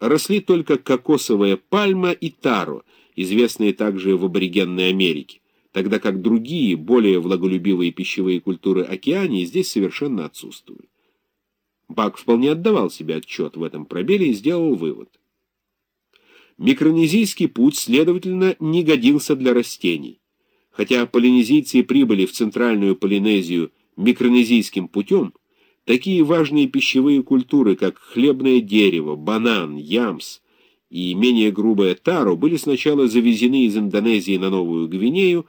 росли только кокосовая пальма и таро, известные также в аборигенной Америке, тогда как другие, более влаголюбивые пищевые культуры Океании здесь совершенно отсутствуют. Бак вполне отдавал себе отчет в этом пробеле и сделал вывод. Микронезийский путь, следовательно, не годился для растений. Хотя полинезийцы прибыли в Центральную Полинезию микронезийским путем, такие важные пищевые культуры, как хлебное дерево, банан, ямс и менее грубая таро, были сначала завезены из Индонезии на Новую Гвинею,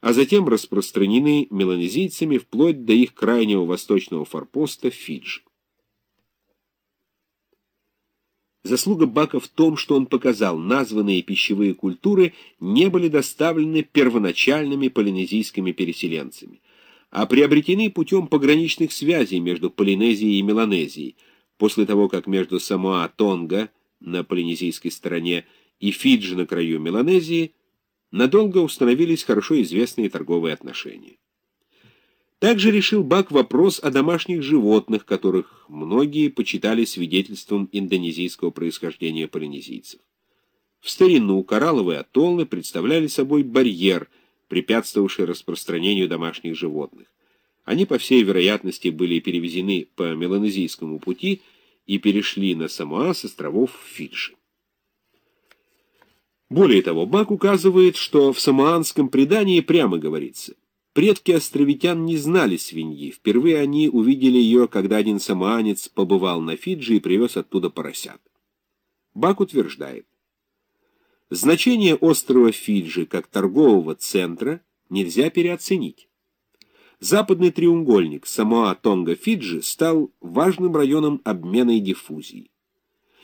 а затем распространены меланезийцами вплоть до их крайнего восточного форпоста Фиджи. Заслуга Бака в том, что он показал, названные пищевые культуры не были доставлены первоначальными полинезийскими переселенцами, а приобретены путем пограничных связей между Полинезией и Меланезией, после того, как между Самоа-Тонга на полинезийской стороне и Фиджи на краю Меланезии надолго установились хорошо известные торговые отношения. Также решил Бак вопрос о домашних животных, которых многие почитали свидетельством индонезийского происхождения полинезийцев. В старину коралловые атоллы представляли собой барьер, препятствовавший распространению домашних животных. Они, по всей вероятности, были перевезены по меланезийскому пути и перешли на Самоа с островов Фиджи. Более того, Бак указывает, что в самоанском предании прямо говорится Предки островитян не знали свиньи. Впервые они увидели ее, когда один самоанец побывал на Фиджи и привез оттуда поросят. Бак утверждает, значение острова Фиджи как торгового центра нельзя переоценить. Западный треугольник Самоа-Тонга-Фиджи стал важным районом обмена и диффузии.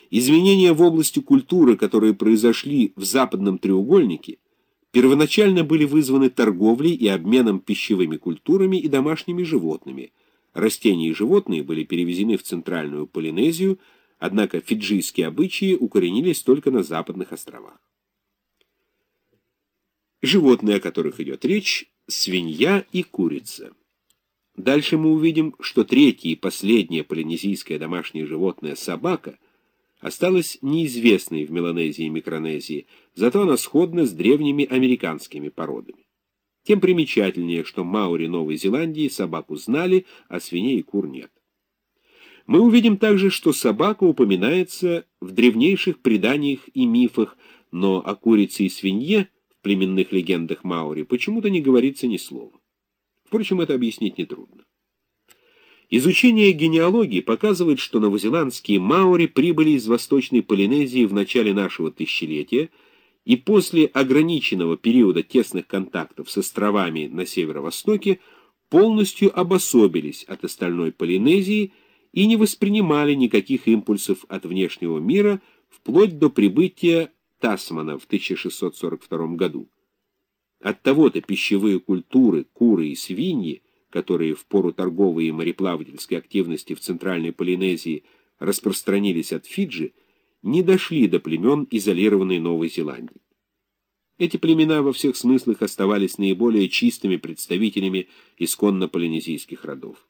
Изменения в области культуры, которые произошли в западном треугольнике, первоначально были вызваны торговлей и обменом пищевыми культурами и домашними животными. Растения и животные были перевезены в Центральную Полинезию, однако фиджийские обычаи укоренились только на западных островах. Животные, о которых идет речь, свинья и курица. Дальше мы увидим, что третье и последнее полинезийское домашнее животное – собака – осталась неизвестной в Меланезии и Микронезии, зато она сходна с древними американскими породами. Тем примечательнее, что маори Новой Зеландии собаку знали, а свиней и кур нет. Мы увидим также, что собака упоминается в древнейших преданиях и мифах, но о курице и свинье племенных легендах маори почему-то не говорится ни слова. Впрочем, это объяснить нетрудно. Изучение генеалогии показывает, что новозеландские маори прибыли из Восточной Полинезии в начале нашего тысячелетия и после ограниченного периода тесных контактов с островами на северо-востоке полностью обособились от остальной Полинезии и не воспринимали никаких импульсов от внешнего мира вплоть до прибытия Тасмана в 1642 году. Оттого-то пищевые культуры, куры и свиньи которые в пору торговой и мореплавательской активности в Центральной Полинезии распространились от Фиджи, не дошли до племен изолированной Новой Зеландии. Эти племена во всех смыслах оставались наиболее чистыми представителями исконно полинезийских родов.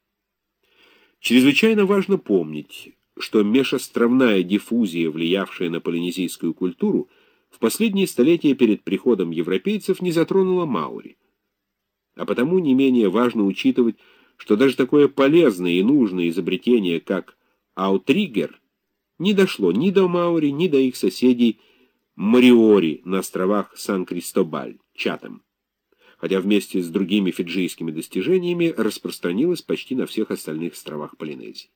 Чрезвычайно важно помнить, что межостровная диффузия, влиявшая на полинезийскую культуру, в последние столетия перед приходом европейцев не затронула Маури. А потому не менее важно учитывать, что даже такое полезное и нужное изобретение, как аутриггер, не дошло ни до Маури, ни до их соседей Мариори на островах Сан-Кристобаль, Чатам, хотя вместе с другими фиджийскими достижениями распространилось почти на всех остальных островах Полинезии.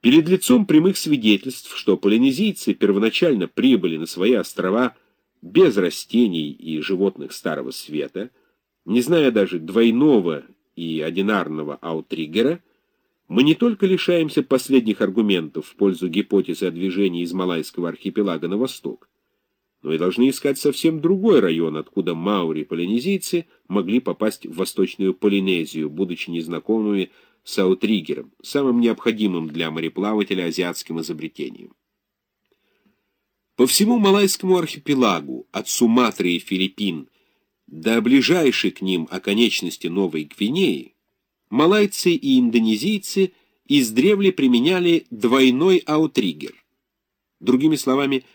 Перед лицом прямых свидетельств, что полинезийцы первоначально прибыли на свои острова без растений и животных Старого Света, не зная даже двойного и одинарного аутриггера, мы не только лишаемся последних аргументов в пользу гипотезы о движении из Малайского архипелага на восток, но и должны искать совсем другой район, откуда маури-полинезийцы могли попасть в Восточную Полинезию, будучи незнакомыми с аутриггером, самым необходимым для мореплавателя азиатским изобретением. По всему Малайскому архипелагу, от Суматры и Филиппин, до ближайшей к ним оконечности Новой Гвинеи, малайцы и индонезийцы издревле применяли двойной аутриггер. Другими словами,